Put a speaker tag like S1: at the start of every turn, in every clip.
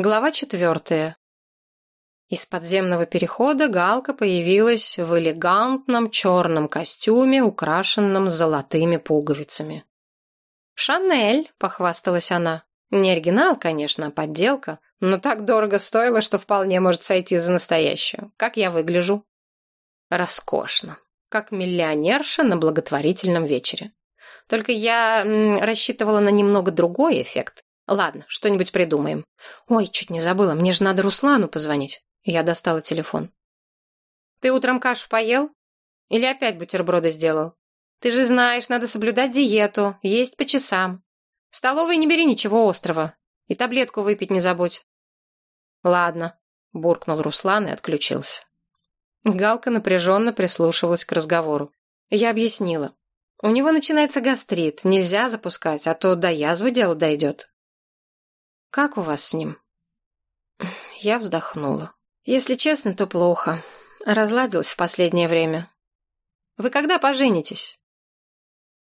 S1: Глава четвертая. Из подземного перехода Галка появилась в элегантном черном костюме, украшенном золотыми пуговицами. «Шанель», — похвасталась она. Не оригинал, конечно, а подделка, но так дорого стоило, что вполне может сойти за настоящую. Как я выгляжу? Роскошно. Как миллионерша на благотворительном вечере. Только я рассчитывала на немного другой эффект. Ладно, что-нибудь придумаем. Ой, чуть не забыла, мне же надо Руслану позвонить. Я достала телефон. Ты утром кашу поел? Или опять бутерброды сделал? Ты же знаешь, надо соблюдать диету, есть по часам. В столовой не бери ничего острого. И таблетку выпить не забудь. Ладно, буркнул Руслан и отключился. Галка напряженно прислушивалась к разговору. Я объяснила. У него начинается гастрит, нельзя запускать, а то до язвы дело дойдет. Как у вас с ним? Я вздохнула. Если честно, то плохо. Разладилась в последнее время. Вы когда поженитесь?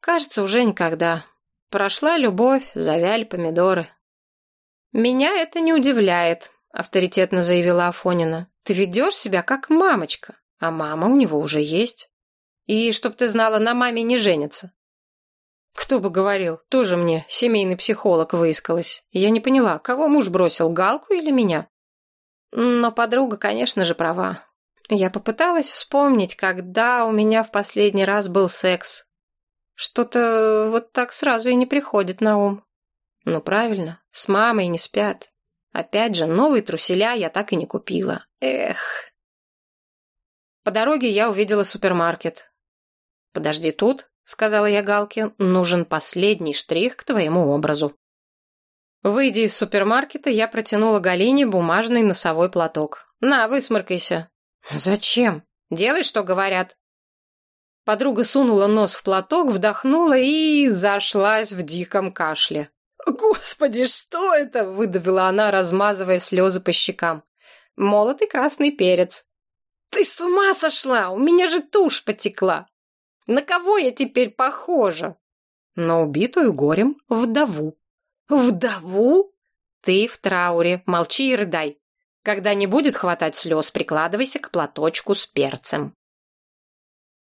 S1: Кажется, уже никогда. Прошла любовь, завяли помидоры. Меня это не удивляет, авторитетно заявила Афонина. Ты ведешь себя как мамочка, а мама у него уже есть. И, чтоб ты знала, на маме не женится. Кто бы говорил, тоже мне семейный психолог выискалась. Я не поняла, кого муж бросил, Галку или меня? Но подруга, конечно же, права. Я попыталась вспомнить, когда у меня в последний раз был секс. Что-то вот так сразу и не приходит на ум. Ну, правильно, с мамой не спят. Опять же, новые труселя я так и не купила. Эх. По дороге я увидела супермаркет. Подожди тут, — сказала я Галке, — нужен последний штрих к твоему образу. Выйдя из супермаркета, я протянула Галине бумажный носовой платок. «На, высморкайся». «Зачем? Делай, что говорят». Подруга сунула нос в платок, вдохнула и зашлась в диком кашле. «Господи, что это?» — выдавила она, размазывая слезы по щекам. «Молотый красный перец». «Ты с ума сошла! У меня же тушь потекла!» На кого я теперь похожа? На убитую горем вдову. Вдову? Ты в трауре, молчи и рыдай. Когда не будет хватать слез, прикладывайся к платочку с перцем.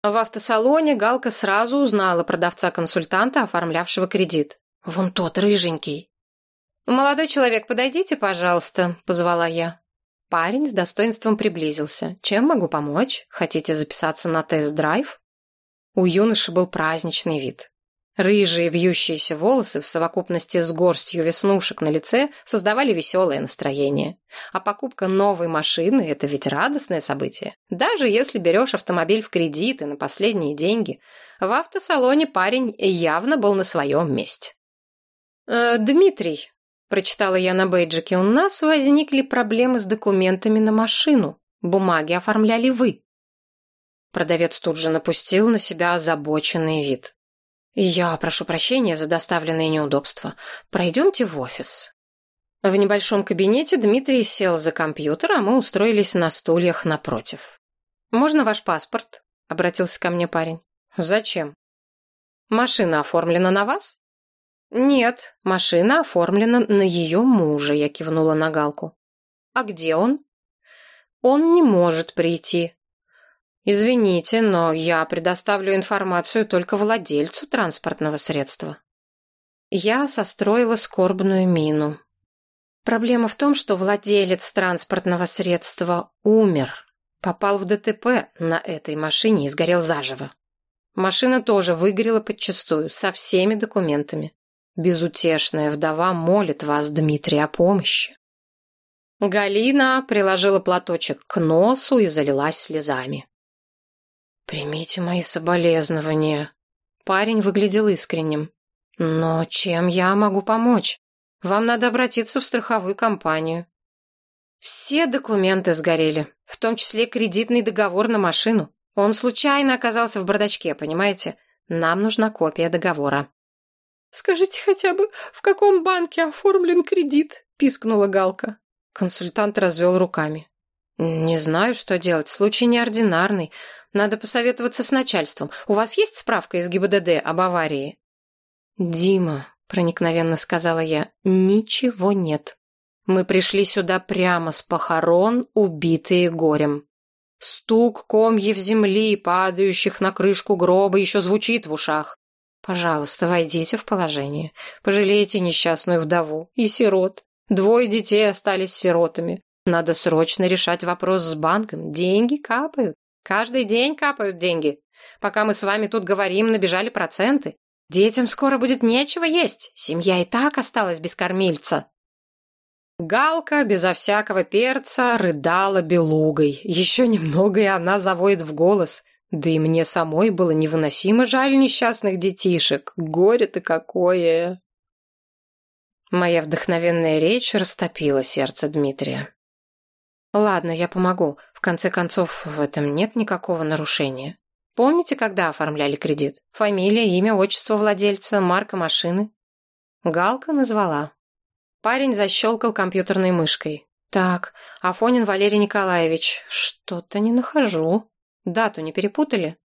S1: В автосалоне Галка сразу узнала продавца-консультанта, оформлявшего кредит. Вон тот, рыженький. «Молодой человек, подойдите, пожалуйста», — позвала я. Парень с достоинством приблизился. «Чем могу помочь? Хотите записаться на тест-драйв?» У юноши был праздничный вид. Рыжие вьющиеся волосы в совокупности с горстью веснушек на лице создавали веселое настроение. А покупка новой машины – это ведь радостное событие. Даже если берешь автомобиль в кредит и на последние деньги, в автосалоне парень явно был на своем месте. «Э, «Дмитрий», – прочитала я на бейджике, – «у нас возникли проблемы с документами на машину. Бумаги оформляли вы». Продавец тут же напустил на себя озабоченный вид. «Я прошу прощения за доставленные неудобства. Пройдемте в офис». В небольшом кабинете Дмитрий сел за компьютер, а мы устроились на стульях напротив. «Можно ваш паспорт?» — обратился ко мне парень. «Зачем?» «Машина оформлена на вас?» «Нет, машина оформлена на ее мужа», — я кивнула на Галку. «А где он?» «Он не может прийти», Извините, но я предоставлю информацию только владельцу транспортного средства. Я состроила скорбную мину. Проблема в том, что владелец транспортного средства умер. Попал в ДТП на этой машине и сгорел заживо. Машина тоже выгорела подчистую, со всеми документами. Безутешная вдова молит вас, Дмитрий, о помощи. Галина приложила платочек к носу и залилась слезами. «Примите мои соболезнования». Парень выглядел искренним. «Но чем я могу помочь? Вам надо обратиться в страховую компанию». Все документы сгорели, в том числе кредитный договор на машину. Он случайно оказался в бардачке, понимаете? Нам нужна копия договора. «Скажите хотя бы, в каком банке оформлен кредит?» – пискнула Галка. Консультант развел руками. «Не знаю, что делать. Случай неординарный. Надо посоветоваться с начальством. У вас есть справка из ГИБДД об аварии?» «Дима», — проникновенно сказала я, — «ничего нет. Мы пришли сюда прямо с похорон, убитые горем. Стук комьев земли, падающих на крышку гроба, еще звучит в ушах. Пожалуйста, войдите в положение. Пожалейте несчастную вдову и сирот. Двое детей остались сиротами. Надо срочно решать вопрос с банком. Деньги капают. Каждый день капают деньги. Пока мы с вами тут говорим, набежали проценты. Детям скоро будет нечего есть. Семья и так осталась без кормильца. Галка безо всякого перца рыдала белугой. Еще немного, и она завоет в голос. Да и мне самой было невыносимо жаль несчастных детишек. Горе-то какое! Моя вдохновенная речь растопила сердце Дмитрия. Ладно, я помогу. В конце концов, в этом нет никакого нарушения. Помните, когда оформляли кредит? Фамилия, имя, отчество владельца, марка машины? Галка назвала. Парень защелкал компьютерной мышкой. Так, Афонин Валерий Николаевич. Что-то не нахожу. Дату не перепутали?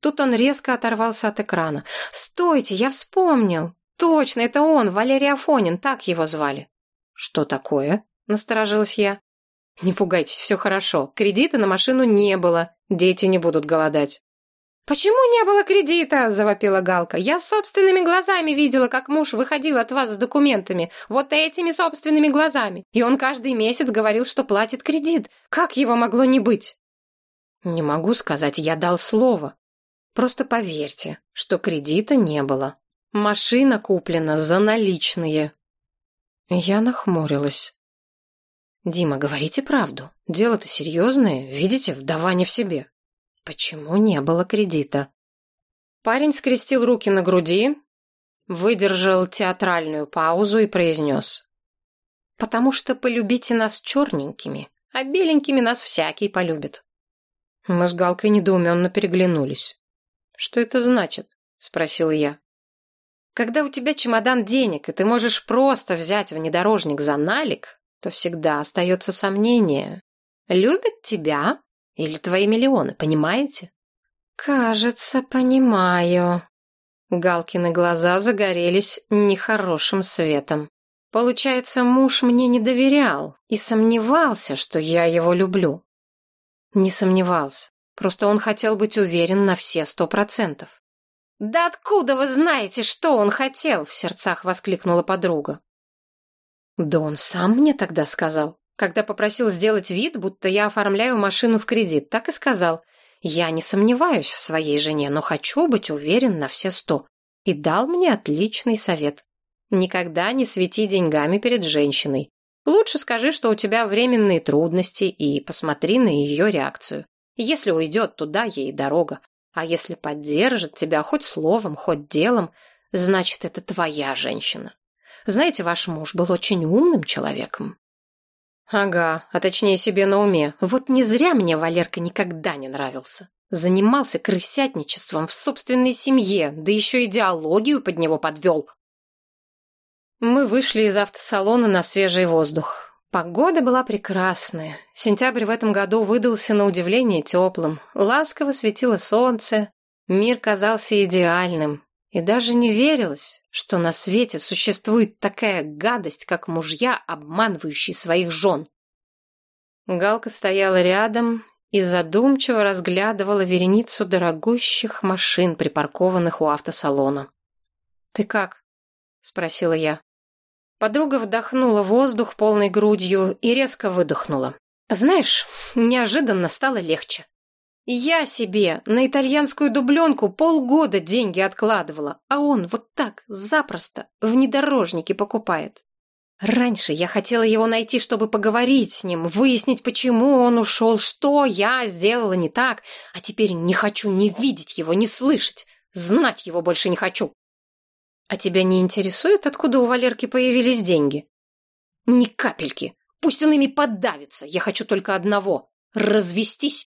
S1: Тут он резко оторвался от экрана. «Стойте, я вспомнил! Точно, это он, Валерий Афонин, так его звали». «Что такое?» — насторожилась я. «Не пугайтесь, все хорошо. Кредита на машину не было. Дети не будут голодать». «Почему не было кредита?» – завопила Галка. «Я собственными глазами видела, как муж выходил от вас с документами. Вот этими собственными глазами. И он каждый месяц говорил, что платит кредит. Как его могло не быть?» «Не могу сказать, я дал слово. Просто поверьте, что кредита не было. Машина куплена за наличные». Я нахмурилась. «Дима, говорите правду. Дело-то серьезное. Видите, вдова не в себе. Почему не было кредита?» Парень скрестил руки на груди, выдержал театральную паузу и произнес. «Потому что полюбите нас черненькими, а беленькими нас всякий полюбит». Мы с Галкой недоуменно переглянулись. «Что это значит?» — спросил я. «Когда у тебя чемодан денег, и ты можешь просто взять внедорожник за налик, то всегда остается сомнение. Любят тебя или твои миллионы, понимаете? Кажется, понимаю. Галкины глаза загорелись нехорошим светом. Получается, муж мне не доверял и сомневался, что я его люблю. Не сомневался. Просто он хотел быть уверен на все сто процентов. «Да откуда вы знаете, что он хотел?» — в сердцах воскликнула подруга. Да он сам мне тогда сказал. Когда попросил сделать вид, будто я оформляю машину в кредит, так и сказал. Я не сомневаюсь в своей жене, но хочу быть уверен на все сто. И дал мне отличный совет. Никогда не свети деньгами перед женщиной. Лучше скажи, что у тебя временные трудности, и посмотри на ее реакцию. Если уйдет туда, ей дорога. А если поддержит тебя хоть словом, хоть делом, значит, это твоя женщина. Знаете, ваш муж был очень умным человеком». «Ага, а точнее себе на уме. Вот не зря мне Валерка никогда не нравился. Занимался крысятничеством в собственной семье, да еще идеологию под него подвел». Мы вышли из автосалона на свежий воздух. Погода была прекрасная. Сентябрь в этом году выдался на удивление теплым. Ласково светило солнце. Мир казался идеальным. И даже не верилось, что на свете существует такая гадость, как мужья, обманывающие своих жен. Галка стояла рядом и задумчиво разглядывала вереницу дорогущих машин, припаркованных у автосалона. «Ты как?» — спросила я. Подруга вдохнула воздух полной грудью и резко выдохнула. «Знаешь, неожиданно стало легче. Я себе на итальянскую дубленку полгода деньги откладывала, а он вот так, запросто, внедорожники покупает. Раньше я хотела его найти, чтобы поговорить с ним, выяснить, почему он ушел, что я сделала не так, а теперь не хочу ни видеть его, ни слышать, знать его больше не хочу. А тебя не интересует, откуда у Валерки появились деньги? Ни капельки. Пусть он ими подавится. Я хочу только одного — развестись